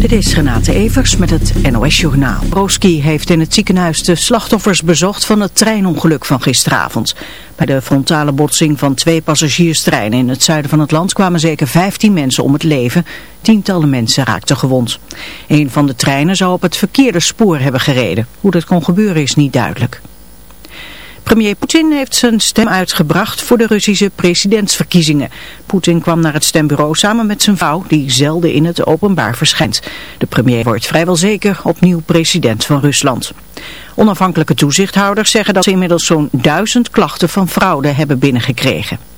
Dit is Renate Evers met het NOS Journaal. Broski heeft in het ziekenhuis de slachtoffers bezocht van het treinongeluk van gisteravond. Bij de frontale botsing van twee passagierstreinen in het zuiden van het land kwamen zeker 15 mensen om het leven. Tientallen mensen raakten gewond. Een van de treinen zou op het verkeerde spoor hebben gereden. Hoe dat kon gebeuren is niet duidelijk. Premier Poetin heeft zijn stem uitgebracht voor de Russische presidentsverkiezingen. Poetin kwam naar het stembureau samen met zijn vrouw, die zelden in het openbaar verschijnt. De premier wordt vrijwel zeker opnieuw president van Rusland. Onafhankelijke toezichthouders zeggen dat ze inmiddels zo'n duizend klachten van fraude hebben binnengekregen.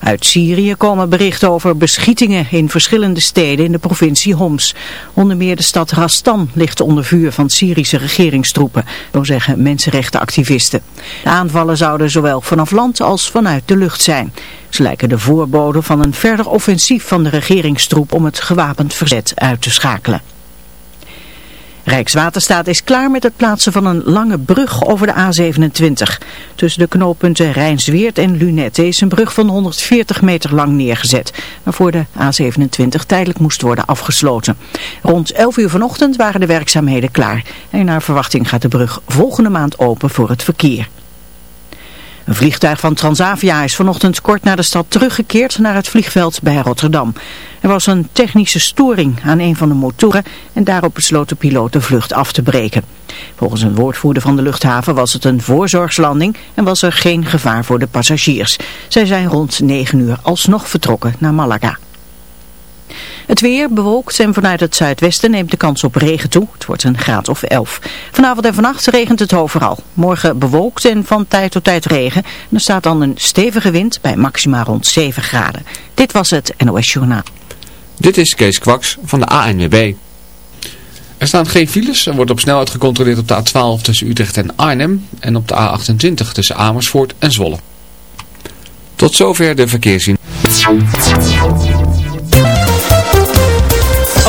Uit Syrië komen berichten over beschietingen in verschillende steden in de provincie Homs. Onder meer de stad Rastan ligt onder vuur van Syrische regeringstroepen, zo zeggen mensenrechtenactivisten. De aanvallen zouden zowel vanaf land als vanuit de lucht zijn. Ze lijken de voorbode van een verder offensief van de regeringstroep om het gewapend verzet uit te schakelen. Rijkswaterstaat is klaar met het plaatsen van een lange brug over de A27. Tussen de knooppunten Rijnsweert en Lunette is een brug van 140 meter lang neergezet, waarvoor de A27 tijdelijk moest worden afgesloten. Rond 11 uur vanochtend waren de werkzaamheden klaar en naar verwachting gaat de brug volgende maand open voor het verkeer. Een vliegtuig van Transavia is vanochtend kort naar de stad teruggekeerd naar het vliegveld bij Rotterdam. Er was een technische storing aan een van de motoren en daarop besloot de piloot de vlucht af te breken. Volgens een woordvoerder van de luchthaven was het een voorzorgslanding en was er geen gevaar voor de passagiers. Zij zijn rond 9 uur alsnog vertrokken naar Malaga. Het weer bewolkt en vanuit het zuidwesten neemt de kans op regen toe. Het wordt een graad of 11. Vanavond en vannacht regent het overal. Morgen bewolkt en van tijd tot tijd regen. En er staat dan een stevige wind bij maxima rond 7 graden. Dit was het NOS Journaal. Dit is Kees Kwaks van de ANWB. Er staan geen files. Er wordt op snelheid gecontroleerd op de A12 tussen Utrecht en Arnhem. En op de A28 tussen Amersfoort en Zwolle. Tot zover de verkeerszien.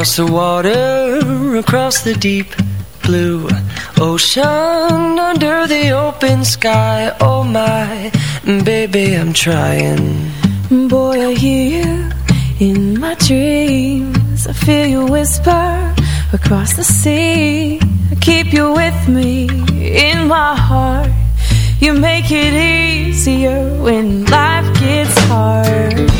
across the water, across the deep blue ocean, under the open sky. Oh my, baby, I'm trying. Boy, I hear you in my dreams. I feel you whisper across the sea. I keep you with me in my heart. You make it easier when life gets hard.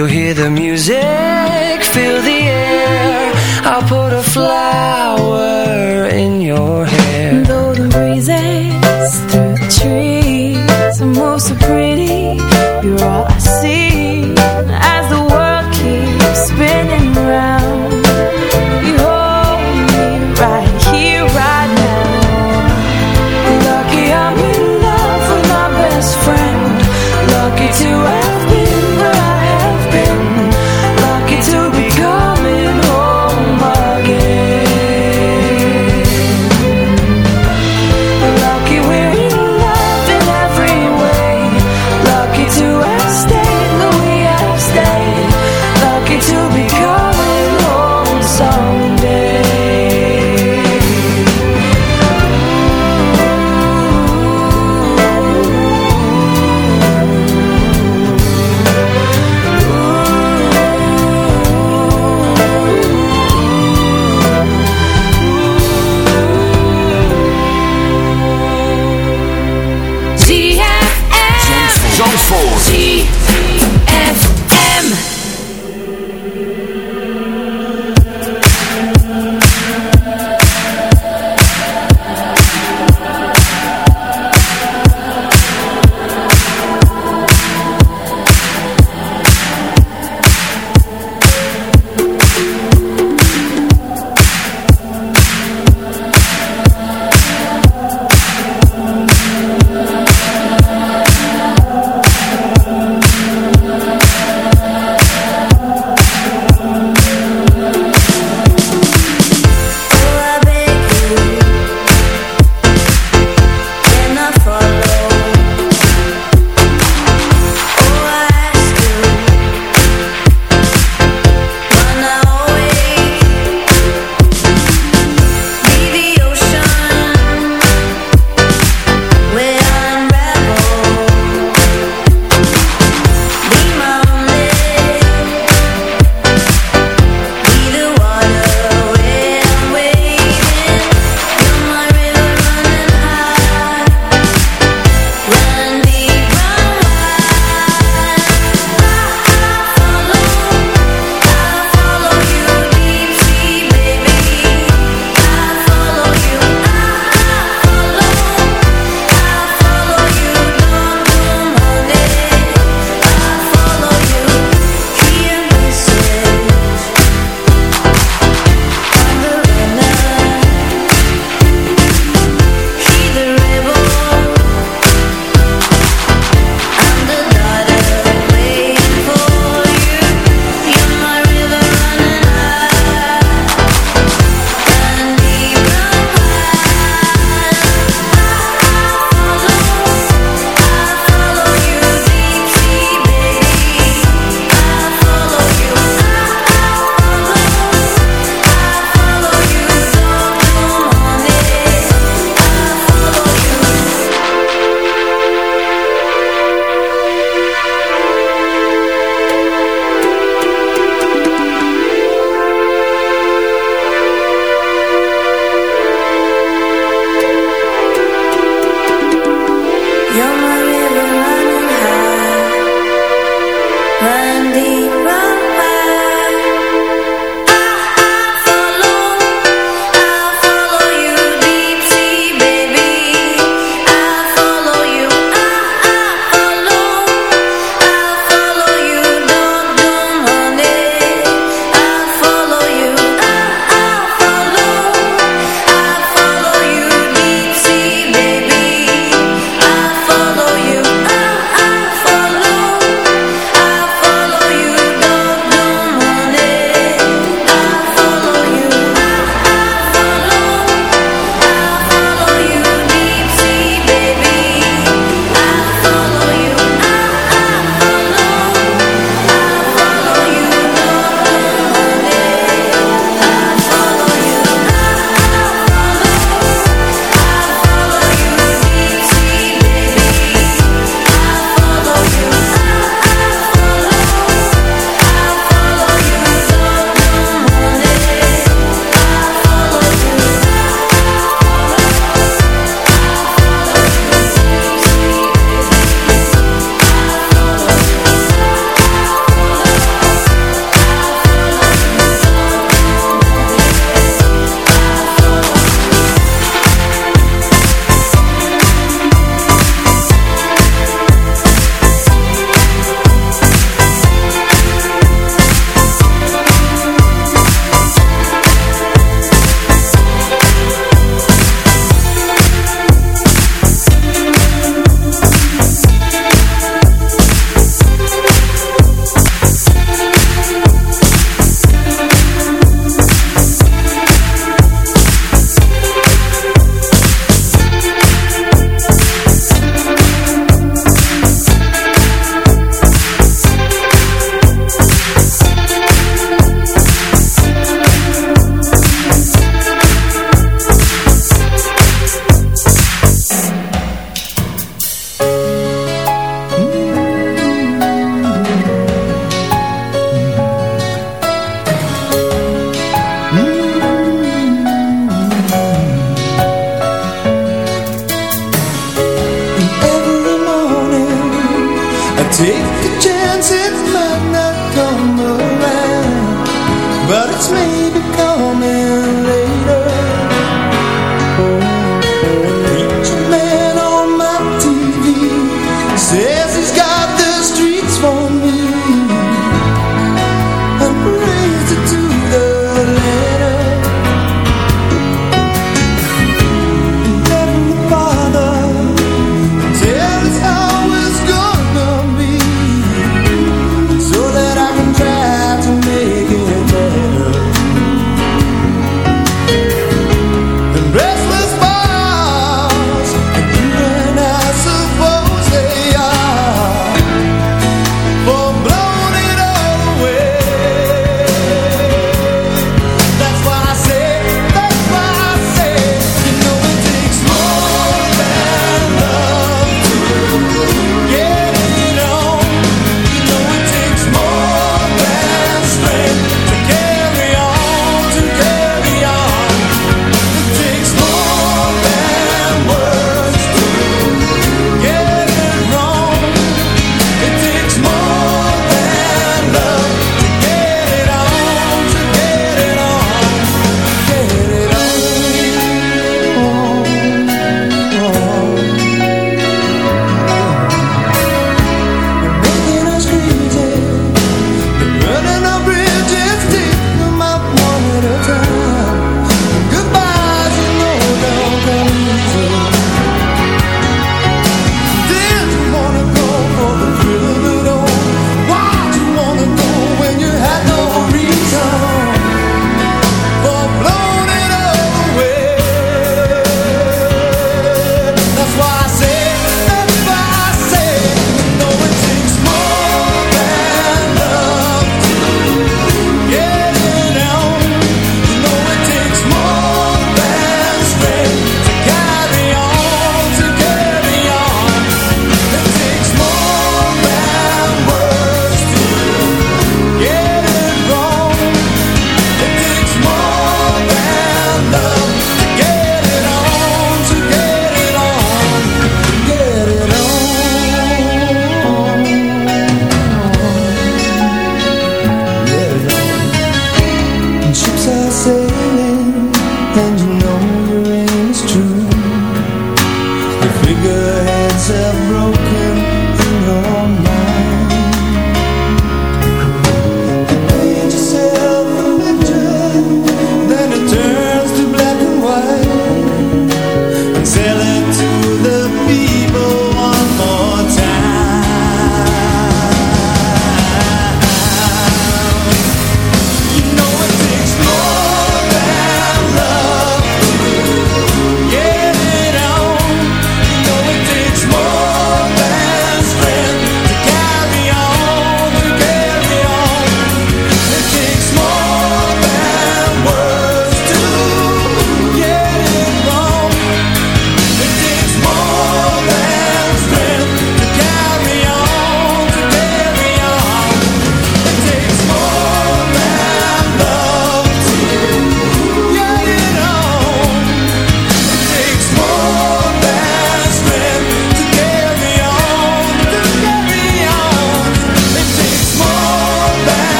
you hear the music?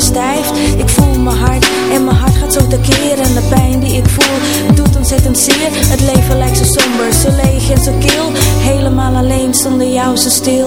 verstijft Ik voel mijn hart en mijn hart gaat zo tekeer En de pijn die ik voel doet ontzettend zeer. Het leven lijkt zo somber, zo leeg en zo kil. Helemaal alleen zonder jou zo stil.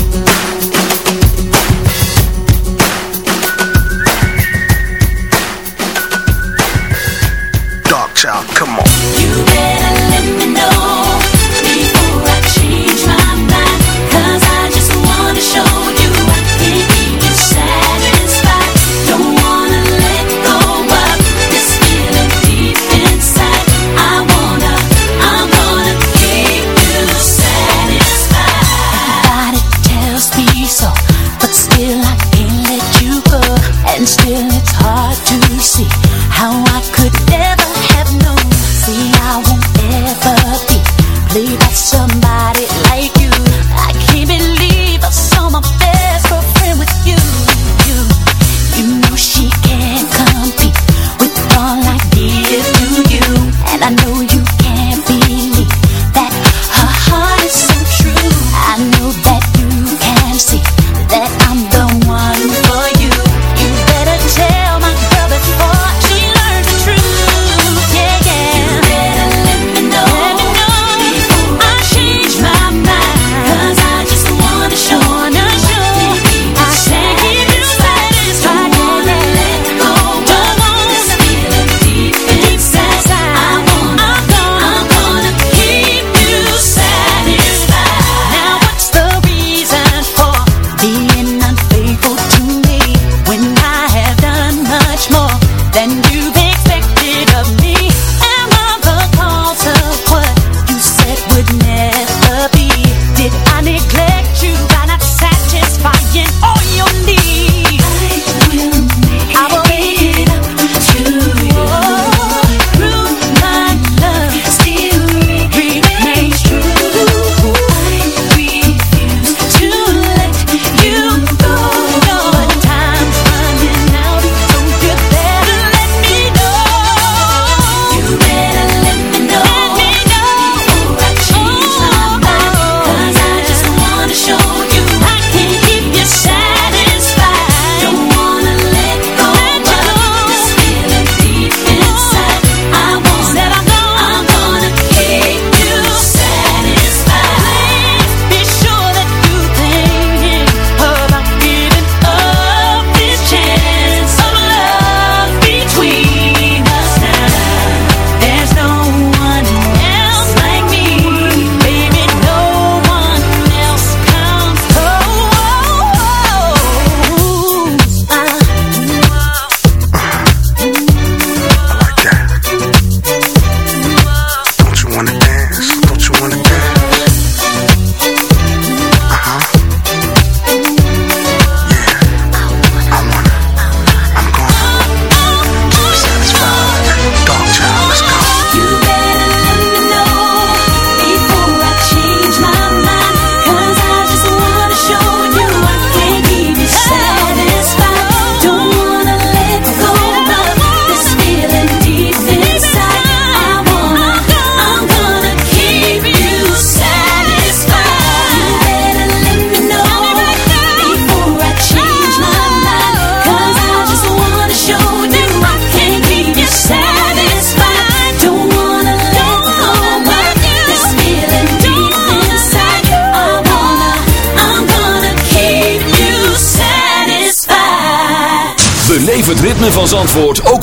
And still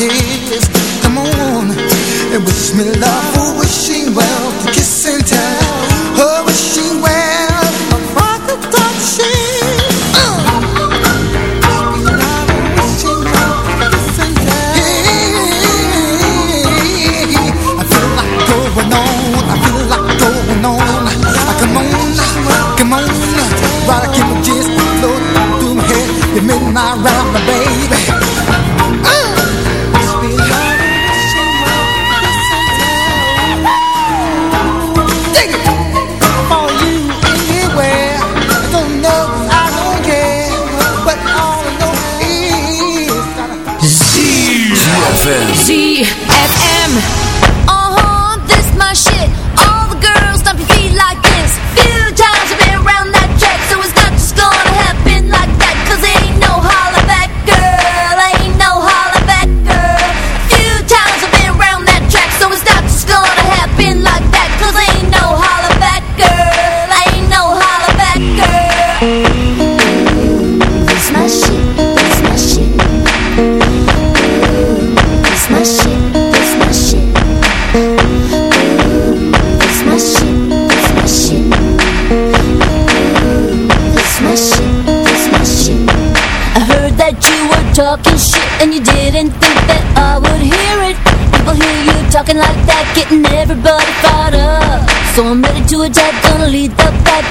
tears. Come on and wish me love.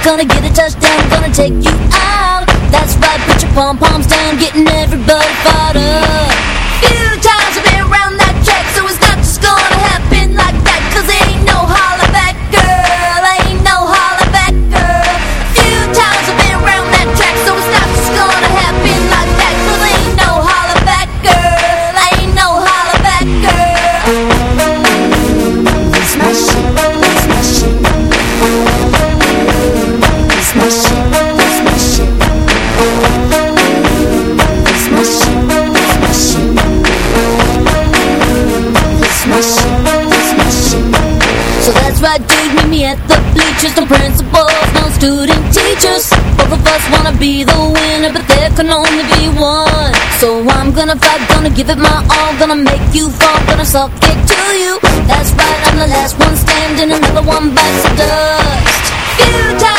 Gonna get a touchdown, gonna take you out. That's right, put your pom-poms down, getting in Give it my all, gonna make you fall, gonna it to you. That's right, I'm the last one standing, another one bites the dust. Futile.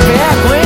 vergonha.